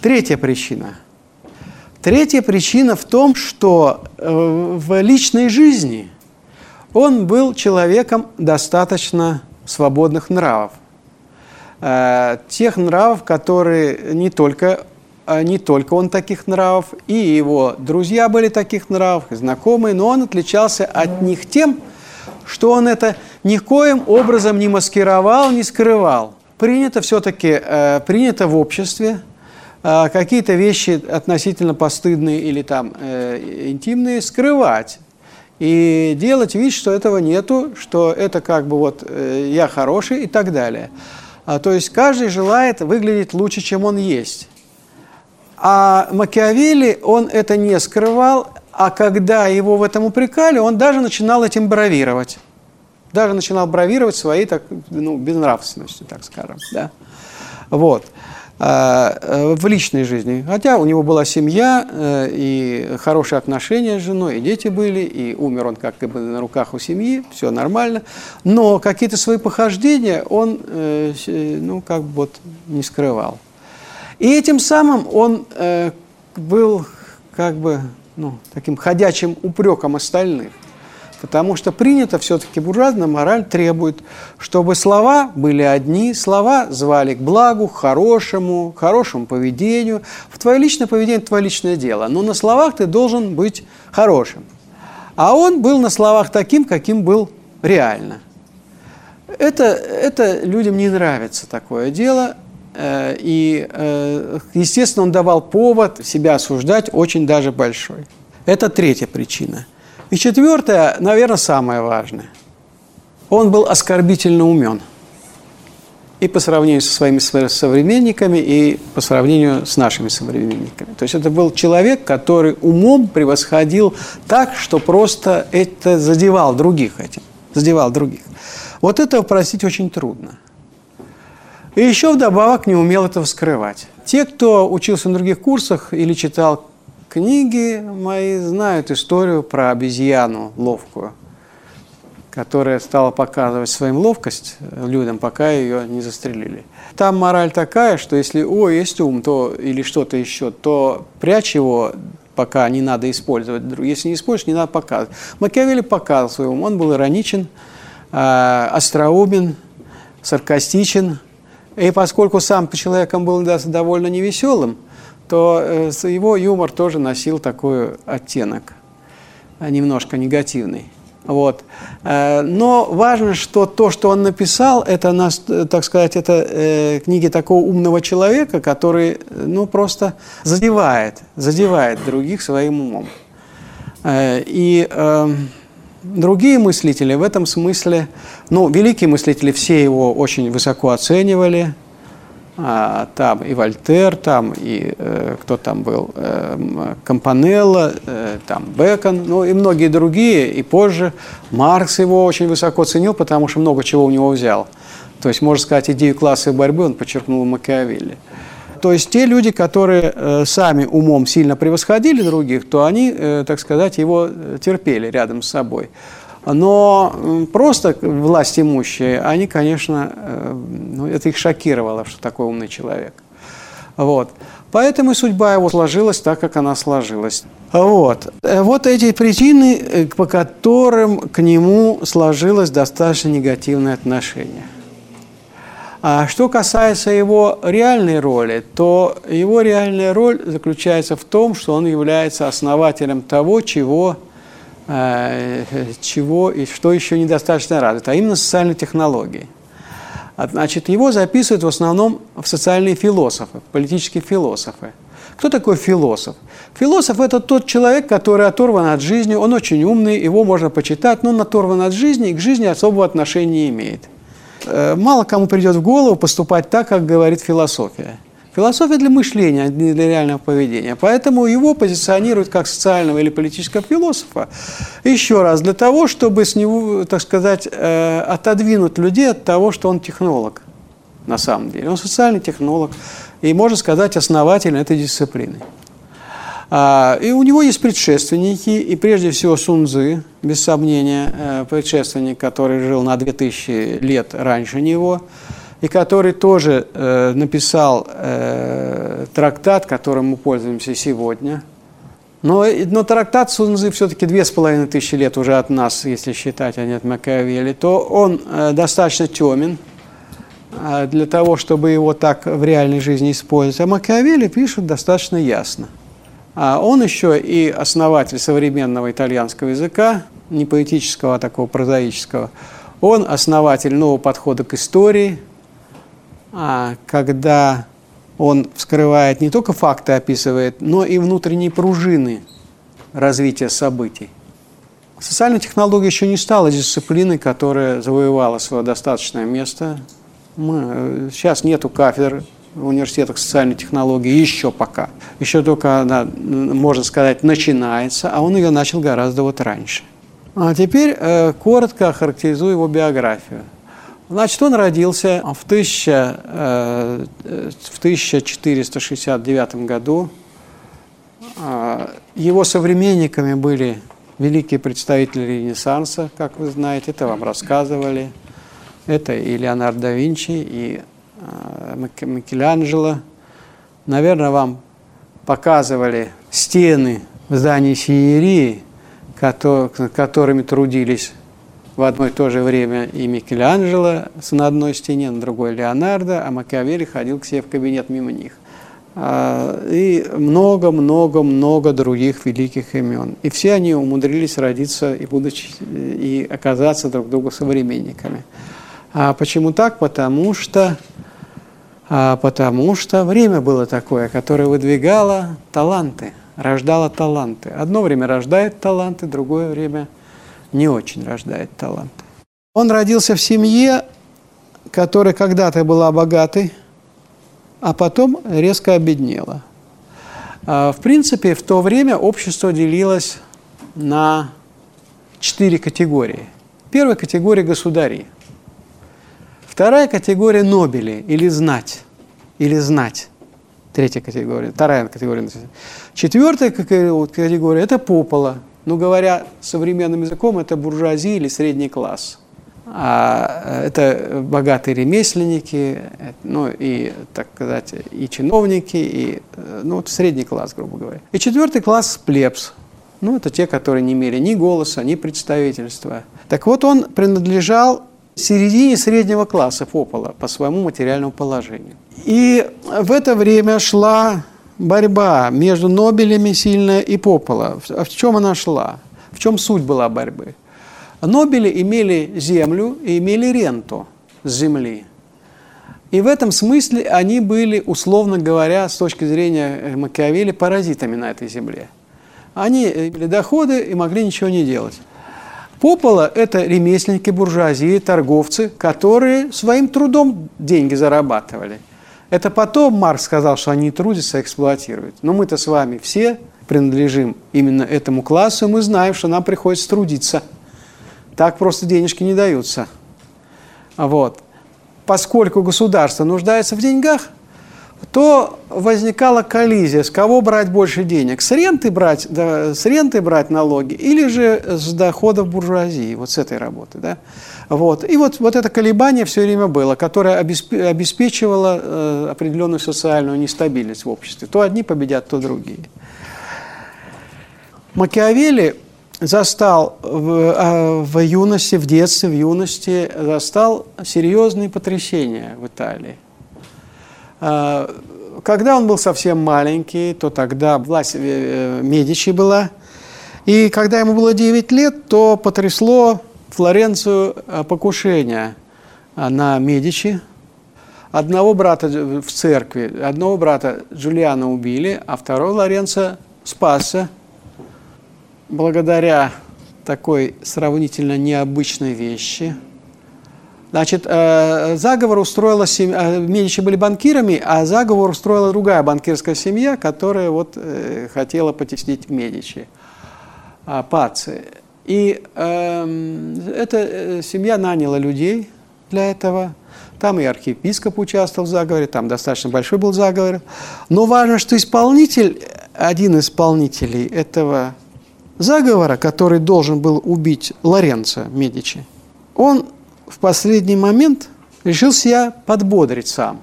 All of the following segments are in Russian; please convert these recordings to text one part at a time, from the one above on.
Третья причина. Третья причина в том, что э, в личной жизни он был человеком достаточно свободных нравов. Э, тех нравов, которые не только, э, не только он таких нравов, и его друзья были таких нравов, и знакомые, но он отличался от них тем, что он это никоим образом не маскировал, не скрывал. Принято все-таки, принято в обществе какие-то вещи относительно постыдные или там интимные скрывать и делать вид, что этого нету, что это как бы вот я хороший и так далее. А, то есть каждый желает выглядеть лучше, чем он есть. А Макиавелли, он это не скрывал, а когда его в этом упрекали, он даже начинал этим бравировать. Даже начинал бравировать своей так, ну, безнравственностью, так скажем. Да? Вот. А, э, в личной жизни. Хотя у него была семья э, и хорошие отношения с женой, и дети были, и умер он как бы на руках у семьи, все нормально. Но какие-то свои похождения он, э, ну, как бы вот не скрывал. И этим самым он был как бы ну, таким ходячим упреком остальных. Потому что принято все-таки буржуазная мораль требует, чтобы слова были одни, слова звали к благу, к хорошему, к хорошему поведению. В твое личное поведение – твое личное дело. Но на словах ты должен быть хорошим. А он был на словах таким, каким был реально. Это, это людям не нравится такое дело. Э, и, э, естественно, он давал повод себя осуждать очень даже большой. Это третья причина – и четвертое, наверное, самое важное. Он был оскорбительно умен. И по сравнению со своими современниками, и по сравнению с нашими современниками. То есть это был человек, который умом превосходил так, что просто это задевал других этим. Задевал других. Вот это простить очень трудно. И еще вдобавок не умел этого скрывать. Те, кто учился на других курсах или читал Книги мои знают историю про обезьяну ловкую, которая стала показывать своим ловкость людям, пока ее не застрелили. Там мораль такая, что если о, есть ум, то или что-то еще, то прячь его, пока не надо использовать. Если не используешь, не надо показывать. Макиавелли показывал свой ум. Он был ироничен, э, остроумен, саркастичен. И поскольку сам по человеком был довольно невеселым, то э, его юмор тоже носил такой оттенок, а, немножко негативный. Вот. Э, но важно, что то, что он написал, это, так сказать, это э, книги такого умного человека, который ну, просто задевает, задевает других своим умом. И другие мыслители в этом смысле, ну, великие мыслители все его очень высоко оценивали, а, там и Вольтер, там и э, кто там был, э, Компанелло, э, там Бекон, ну и многие другие, и позже Маркс его очень высоко ценил, потому что много чего у него взял. То есть, можно сказать, идею классовой борьбы он подчеркнул Макиавелли. То есть те люди, которые э, сами умом сильно превосходили других, то они, э, так сказать, его э, терпели рядом с собой. Но просто власть имущие, они, конечно, э, ну, это их шокировало, что такой умный человек. Вот. Поэтому и судьба его сложилась так, как она сложилась. Вот. Э, вот эти причины, э, по которым к нему сложилось достаточно негативное отношение. А что касается его реальной роли, то его реальная роль заключается в том, что он является основателем того, чего чего и что еще недостаточно радует, а именно социальной технологии. А, значит, его записывают в основном в социальные философы, политические философы. Кто такой философ? Философ – это тот человек, который оторван от жизни, он очень умный, его можно почитать, но он оторван от жизни и к жизни особого отношения не имеет. Э, мало кому придет в голову поступать так, как говорит философия – Философия для мышления, а не для реального поведения. Поэтому его позиционируют как социального или политического философа. Еще раз, для того, чтобы с него, так сказать, э, отодвинуть людей от того, что он технолог на самом деле. Он социальный технолог и, можно сказать, основатель этой дисциплины. А, и у него есть предшественники, и прежде всего Сунзы, без сомнения, э, предшественник, который жил на 2000 лет раньше него – и который тоже э, написал э, трактат, которым мы пользуемся сегодня. Но, но трактат Сунзы все-таки две с половиной тысячи лет уже от нас, если считать, а не от Макиавелли, то он э, достаточно темен э, для того, чтобы его так в реальной жизни использовать. А Макиавелли пишет достаточно ясно. А он еще и основатель современного итальянского языка, не поэтического, а такого прозаического. Он основатель нового подхода к истории, когда он вскрывает не только факты описывает, но и внутренние пружины развития событий. Социальная технология еще не стала дисциплиной, которая завоевала свое достаточное место. Мы, э, сейчас нету кафедр в университетах социальной технологии еще пока. Еще только она, можно сказать, начинается, а он ее начал гораздо вот раньше. А теперь э, коротко охарактеризую его биографию. Значит, он родился в, 1000, э, в 1469 году. А, его современниками были великие представители Ренессанса, как вы знаете, это вам рассказывали. Это и Леонардо да Винчи, и э, Микеланджело. Наверное, вам показывали стены в здании Сиерии, которыми трудились в одно и то же время и Микеланджело на одной стене, на другой Леонардо, а Макиавелли ходил к себе в кабинет мимо них. А, и много-много-много других великих имен. И все они умудрились родиться и, будучи, и оказаться друг другу современниками. А почему так? Потому что, а потому что время было такое, которое выдвигало таланты, рождало таланты. Одно время рождает таланты, другое время – не очень рождает талант. Он родился в семье, которая когда-то была богатой, а потом резко обеднела. А, в принципе, в то время общество делилось на четыре категории. Первая категория – государи. Вторая категория – нобели или знать. Или знать. Третья категория. Вторая категория. Четвертая категория – это попола – ну, говоря современным языком, это буржуазия или средний класс. А это богатые ремесленники, ну и, так сказать, и чиновники, и ну, средний класс, грубо говоря. И четвертый класс – плебс. Ну, это те, которые не имели ни голоса, ни представительства. Так вот, он принадлежал середине среднего класса Попола по своему материальному положению. И в это время шла борьба между Нобелями сильная и Попола. В чем она шла? В чем суть была борьбы? Нобели имели землю и имели ренту с земли. И в этом смысле они были, условно говоря, с точки зрения Макиавелли, паразитами на этой земле. Они имели доходы и могли ничего не делать. Попола – это ремесленники, буржуазии, торговцы, которые своим трудом деньги зарабатывали – это потом Маркс сказал, что они трудятся, эксплуатируют. Но мы-то с вами все принадлежим именно этому классу, и мы знаем, что нам приходится трудиться. Так просто денежки не даются. Вот. Поскольку государство нуждается в деньгах, то возникала коллизия, с кого брать больше денег, с ренты брать, да, с ренты брать налоги или же с доходов буржуазии, вот с этой работы. Да? Вот. И вот, вот это колебание все время было, которое обеспечивало э, определенную социальную нестабильность в обществе. То одни победят, то другие. Макиавелли застал в, а, в юности, в детстве, в юности, застал серьезные потрясения в Италии. А, когда он был совсем маленький, то тогда власть э, Медичи была. И когда ему было 9 лет, то потрясло Флоренцию э, покушение э, на Медичи. Одного брата в церкви, одного брата Джулиана убили, а второго Лоренцо спасся благодаря такой сравнительно необычной вещи. Значит, э, заговор устроила семья, Медичи были банкирами, а заговор устроила другая банкирская семья, которая вот хотела потеснить Медичи. А, Паци. И эм, э, эта семья наняла людей для этого. Там и архиепископ участвовал в заговоре, там достаточно большой был заговор. Но важно, что исполнитель, один из исполнителей этого заговора, который должен был убить Лоренцо Медичи, он в последний момент решил себя подбодрить сам.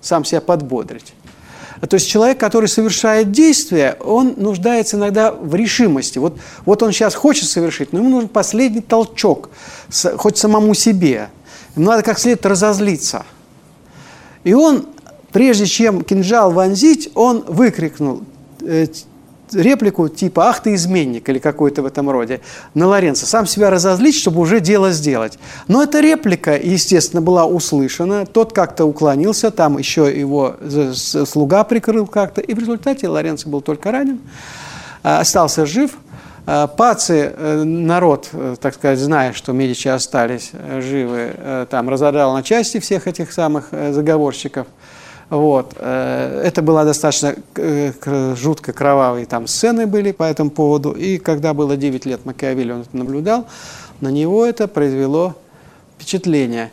Сам себя подбодрить. То есть человек, который совершает действие, он нуждается иногда в решимости. Вот, вот он сейчас хочет совершить, но ему нужен последний толчок, хоть самому себе. Ему надо как следует разозлиться. И он, прежде чем кинжал вонзить, он выкрикнул э, реплику типа «Ах ты изменник» или какой-то в этом роде на Лоренцо. Сам себя разозлить, чтобы уже дело сделать. Но эта реплика, естественно, была услышана. Тот как-то уклонился, там еще его слуга прикрыл как-то. И в результате Лоренцо был только ранен, а, остался жив. А, Паци, э, народ, э, так сказать, зная, что Медичи остались э, живы, там разодрал на части всех этих самых заговорщиков – вот. Э, это была достаточно э, жутко кровавые там сцены были по этому поводу. И когда было 9 лет Макиавелли, он это наблюдал, на него это произвело впечатление.